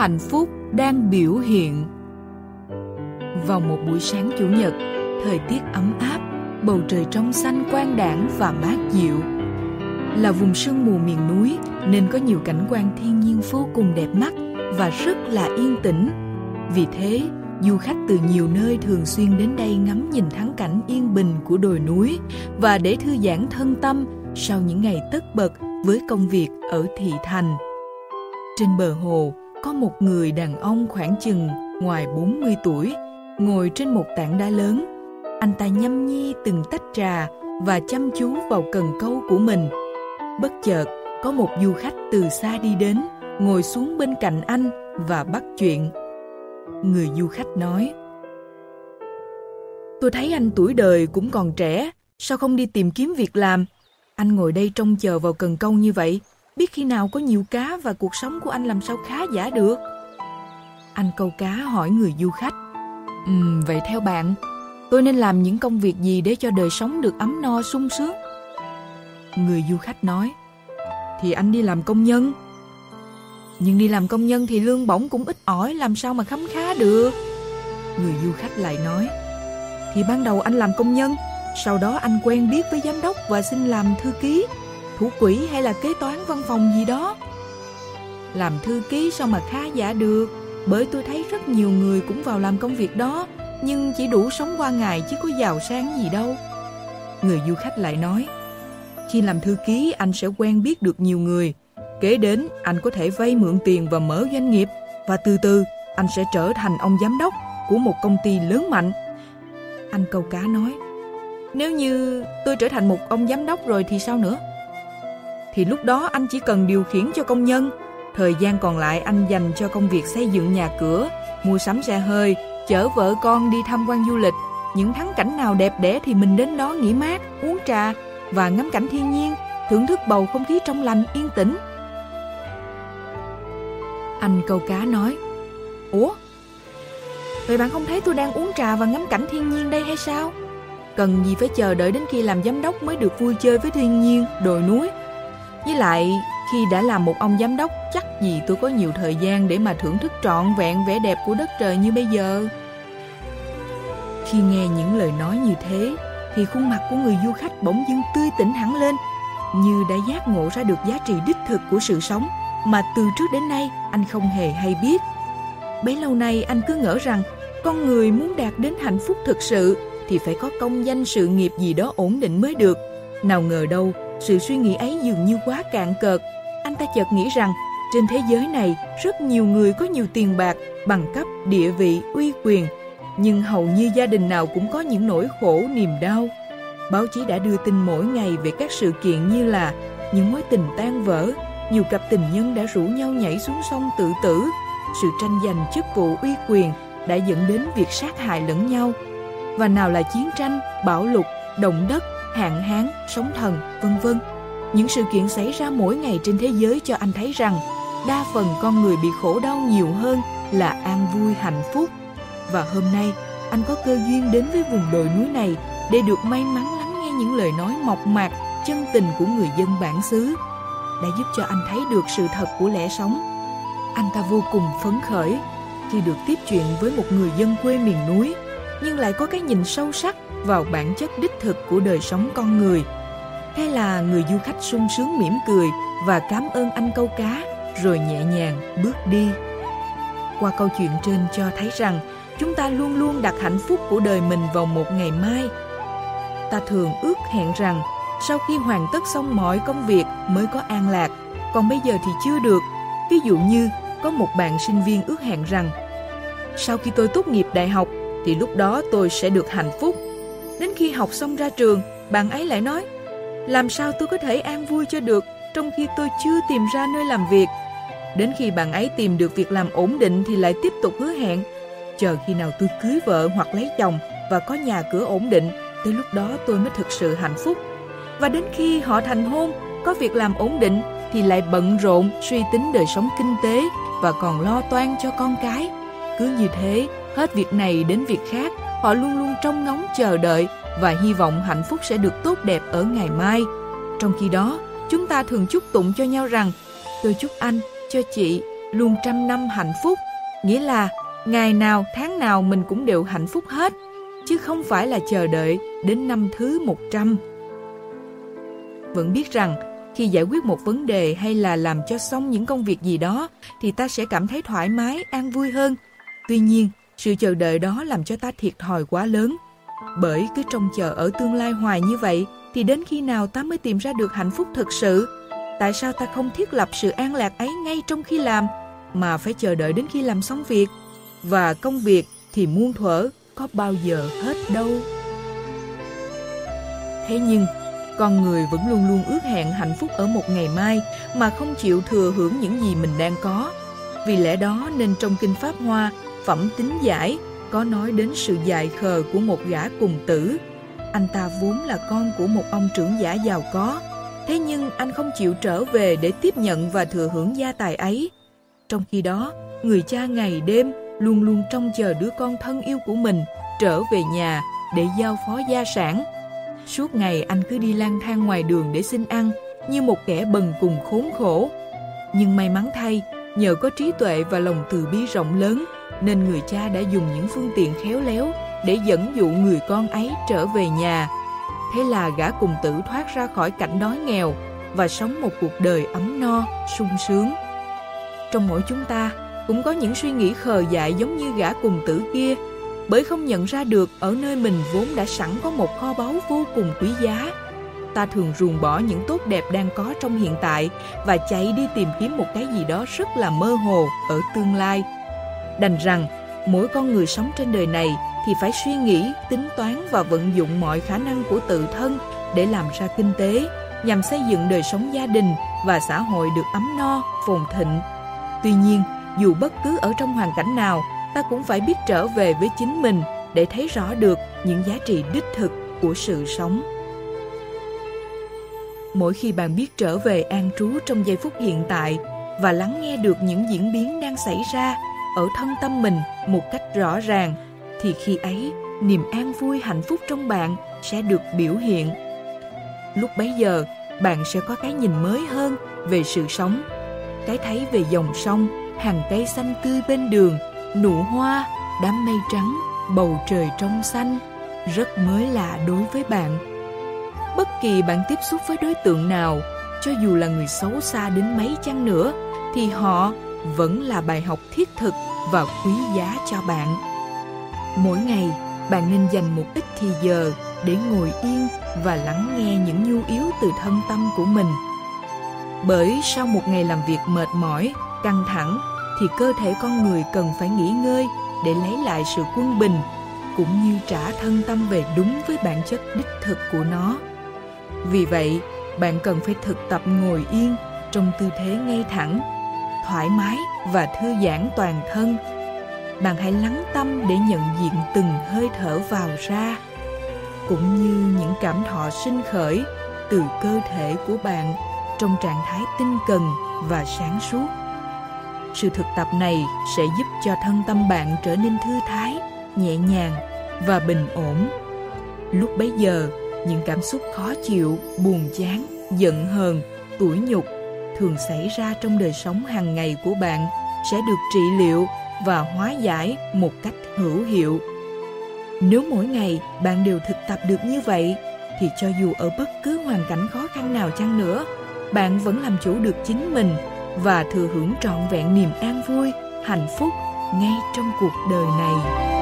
hạnh phúc đang biểu hiện. Vào một buổi sáng chủ nhật, thời tiết ấm áp, bầu trời trong xanh quang đảng và mát dịu. Là vùng sương mù miền núi nên có nhiều cảnh quan thiên nhiên vô cùng đẹp mắt và rất là yên tĩnh. Vì thế, du khách từ nhiều nơi thường xuyên đến đây ngắm nhìn thắng cảnh yên bình của đồi núi và để thư giãn thân tâm sau những ngày tất bật với công việc ở thị thành. Trên bờ hồ có một người đàn ông khoảng chừng ngoài 40 tuổi ngồi trên một tảng đá lớn. Anh ta nhâm nhi từng tách trà và chăm chú vào cần câu của mình. Bất chợt, có một du khách từ xa đi đến, ngồi xuống bên cạnh anh và bắt chuyện. Người du khách nói, Tôi thấy anh tuổi đời cũng còn trẻ, sao không đi tìm kiếm việc làm? Anh ngồi đây trông chờ vào cần câu như vậy, biết khi nào có nhiều cá và cuộc sống của anh làm sao khá giả được. Anh câu cá hỏi người du khách, Ừm, vậy theo bạn, tôi nên làm những công việc gì để cho đời sống được ấm no sung sướng? Người du khách nói, thì anh đi làm công nhân. Nhưng đi làm công nhân thì lương bổng cũng ít ỏi, làm sao mà khấm khá được? Người du khách lại nói, thì ban đầu anh làm công nhân, sau đó anh quen biết với giám đốc và xin làm thư ký, thủ quỹ hay là kế toán văn phòng gì đó. Làm thư ký sao mà khá giả được, bởi tôi thấy rất nhiều người cũng vào làm công việc đó, nhưng chỉ đủ sống qua ngày chứ có giàu sang gì đâu. Người du khách lại nói, khi làm thư ký anh sẽ quen biết được nhiều người, kế đến anh có thể vay mượn tiền và mở doanh nghiệp, và từ từ anh sẽ trở thành ông giám đốc của một công ty lớn mạnh. Anh câu cá nói, nếu như tôi trở thành một ông giám đốc rồi thì sao nữa? Thì lúc đó anh chỉ cần điều khiển cho công nhân, thời gian còn lại anh dành cho công việc xây dựng nhà cửa, mua sắm xe hơi, chở vợ con đi tham quan du lịch. Những thắng cảnh nào đẹp đẽ thì mình đến đó nghỉ mát, uống trà và ngắm cảnh thiên nhiên, thưởng thức bầu không khí trong lành, yên tĩnh. Anh câu cá nói, Ủa? Vậy bạn không thấy tôi đang uống trà và ngắm cảnh thiên nhiên đây hay sao? Cần gì phải chờ đợi đến khi làm giám đốc mới được vui chơi với thiên nhiên, đồi núi. Với lại, khi đã làm một ông giám đốc, chắc gì tôi có nhiều thời gian để mà thưởng thức trọn vẹn vẻ đẹp của đất trời như bây giờ. Khi nghe những lời nói như thế, thì khuôn mặt của người du khách bỗng dưng tươi tỉnh hẳn lên, như đã giác ngộ ra được giá trị đích thực của sự sống mà từ trước đến nay anh không hề hay biết. Bấy lâu nay anh cứ ngỡ rằng con người muốn đạt đến hạnh phúc thực sự thì phải có công danh sự nghiệp gì đó ổn định mới được. Nào ngờ đâu, sự suy nghĩ ấy dường như quá cạn cợt. Anh ta chợt nghĩ rằng trên thế giới này rất nhiều người có nhiều tiền bạc, bằng cấp, địa vị, uy quyền. Nhưng hầu như gia đình nào cũng có những nỗi khổ, niềm đau. Báo chí đã đưa tin mỗi ngày về các sự kiện như là những mối tình tan vỡ, nhiều cặp tình nhân đã rủ nhau nhảy xuống sông tự tử, sự tranh giành chức vụ uy quyền đã dẫn đến việc sát hại lẫn nhau. Và nào là chiến tranh, bão lụt, động đất, hạn hán, sóng thần, vân vân. Những sự kiện xảy ra mỗi ngày trên thế giới cho anh thấy rằng đa phần con người bị khổ đau nhiều hơn là an vui hạnh phúc. Và hôm nay, anh có cơ duyên đến với vùng đồi núi này để được may mắn lắng nghe những lời nói mộc mạc, chân tình của người dân bản xứ đã giúp cho anh thấy được sự thật của lẽ sống. Anh ta vô cùng phấn khởi khi được tiếp chuyện với một người dân quê miền núi, nhưng lại có cái nhìn sâu sắc vào bản chất đích thực của đời sống con người. Thế là người du khách sung sướng mỉm cười và cảm ơn anh câu cá, rồi nhẹ nhàng bước đi. Qua câu chuyện trên cho thấy rằng chúng ta luôn luôn đặt hạnh phúc của đời mình vào một ngày mai. Ta thường ước hẹn rằng sau khi hoàn tất xong mọi công việc mới có an lạc, còn bây giờ thì chưa được. Ví dụ như có một bạn sinh viên ước hẹn rằng sau khi tôi tốt nghiệp đại học thì lúc đó tôi sẽ được hạnh phúc. Đến khi học xong ra trường, bạn ấy lại nói làm sao tôi có thể an vui cho được trong khi tôi chưa tìm ra nơi làm việc. Đến khi bạn ấy tìm được việc làm ổn định thì lại tiếp tục hứa hẹn chờ khi nào tôi cưới vợ hoặc lấy chồng và có nhà cửa ổn định, tới lúc đó tôi mới thực sự hạnh phúc. Và đến khi họ thành hôn, có việc làm ổn định thì lại bận rộn suy tính đời sống kinh tế và còn lo toan cho con cái. Cứ như thế, hết việc này đến việc khác, họ luôn luôn trông ngóng chờ đợi và hy vọng hạnh phúc sẽ được tốt đẹp ở ngày mai. Trong khi đó, chúng ta thường chúc tụng cho nhau rằng tôi chúc anh, cho chị, luôn trăm năm hạnh phúc, nghĩa là ngày nào tháng nào mình cũng đều hạnh phúc hết, chứ không phải là chờ đợi đến năm thứ 100. Vẫn biết rằng khi giải quyết một vấn đề hay là làm cho xong những công việc gì đó thì ta sẽ cảm thấy thoải mái, an vui hơn. Tuy nhiên, sự chờ đợi đó làm cho ta thiệt thòi quá lớn. Bởi cứ trông chờ ở tương lai hoài như vậy thì đến khi nào ta mới tìm ra được hạnh phúc thực sự? Tại sao ta không thiết lập sự an lạc ấy ngay trong khi làm mà phải chờ đợi đến khi làm xong việc? Và công việc thì muôn thuở có bao giờ hết đâu. Thế nhưng, con người vẫn luôn luôn ước hẹn hạnh phúc ở một ngày mai mà không chịu thừa hưởng những gì mình đang có. Vì lẽ đó nên trong Kinh Pháp Hoa, Phẩm Tính Giải có nói đến sự dại khờ của một gã cùng tử. Anh ta vốn là con của một ông trưởng giả giàu có, thế nhưng anh không chịu trở về để tiếp nhận và thừa hưởng gia tài ấy. Trong khi đó, người cha ngày đêm luôn luôn trông chờ đứa con thân yêu của mình trở về nhà để giao phó gia sản Suốt ngày anh cứ đi lang thang ngoài đường để xin ăn, như một kẻ bần cùng khốn khổ. Nhưng may mắn thay, nhờ có trí tuệ và lòng từ bi rộng lớn, nên người cha đã dùng những phương tiện khéo léo để dẫn dụ người con ấy trở về nhà. Thế là gã cùng tử thoát ra khỏi cảnh đói nghèo và sống một cuộc đời ấm no, sung sướng. Trong mỗi chúng ta cũng có những suy nghĩ khờ dại giống như gã cùng tử kia bởi không nhận ra được ở nơi mình vốn đã sẵn có một kho báu vô cùng quý giá. Ta thường ruồng bỏ những tốt đẹp đang có trong hiện tại và chạy đi tìm kiếm một cái gì đó rất là mơ hồ ở tương lai. Đành rằng, mỗi con người sống trên đời này thì phải suy nghĩ, tính toán và vận dụng mọi khả năng của tự thân để làm ra kinh tế, nhằm xây dựng đời sống gia đình và xã hội được ấm no, phồn thịnh. Tuy nhiên, dù bất cứ ở trong hoàn cảnh nào, ta cũng phải biết trở về với chính mình để thấy rõ được những giá trị đích thực của sự sống. Mỗi khi bạn biết trở về an trú trong giây phút hiện tại và lắng nghe được những diễn biến đang xảy ra ở thân tâm mình một cách rõ ràng, thì khi ấy niềm an vui hạnh phúc trong bạn sẽ được biểu hiện. Lúc bấy giờ, bạn sẽ có cái nhìn mới hơn về sự sống, cái thấy về dòng sông, hàng cây xanh tươi bên đường nụ hoa, đám mây trắng, bầu trời trong xanh rất mới lạ đối với bạn. Bất kỳ bạn tiếp xúc với đối tượng nào, cho dù là người xấu xa đến mấy chăng nữa, thì họ vẫn là bài học thiết thực và quý giá cho bạn. Mỗi ngày, bạn nên dành một ít thì giờ để ngồi yên và lắng nghe những nhu yếu từ thân tâm của mình. Bởi sau một ngày làm việc mệt mỏi, căng thẳng thì cơ thể con người cần phải nghỉ ngơi để lấy lại sự quân bình cũng như trả thân tâm về đúng với bản chất đích thực của nó. Vì vậy, bạn cần phải thực tập ngồi yên trong tư thế ngay thẳng, thoải mái và thư giãn toàn thân. Bạn hãy lắng tâm để nhận diện từng hơi thở vào ra, cũng như những cảm thọ sinh khởi từ cơ thể của bạn trong trạng thái tinh cần và sáng suốt. Sự thực tập này sẽ giúp cho thân tâm bạn trở nên thư thái, nhẹ nhàng và bình ổn. Lúc bấy giờ, những cảm xúc khó chịu, buồn chán, giận hờn, tủi nhục thường xảy ra trong đời sống hàng ngày của bạn sẽ được trị liệu và hóa giải một cách hữu hiệu. Nếu mỗi ngày bạn đều thực tập được như vậy, thì cho dù ở bất cứ hoàn cảnh khó khăn nào chăng nữa, bạn vẫn làm chủ được chính mình và thừa hưởng trọn vẹn niềm an vui, hạnh phúc ngay trong cuộc đời này.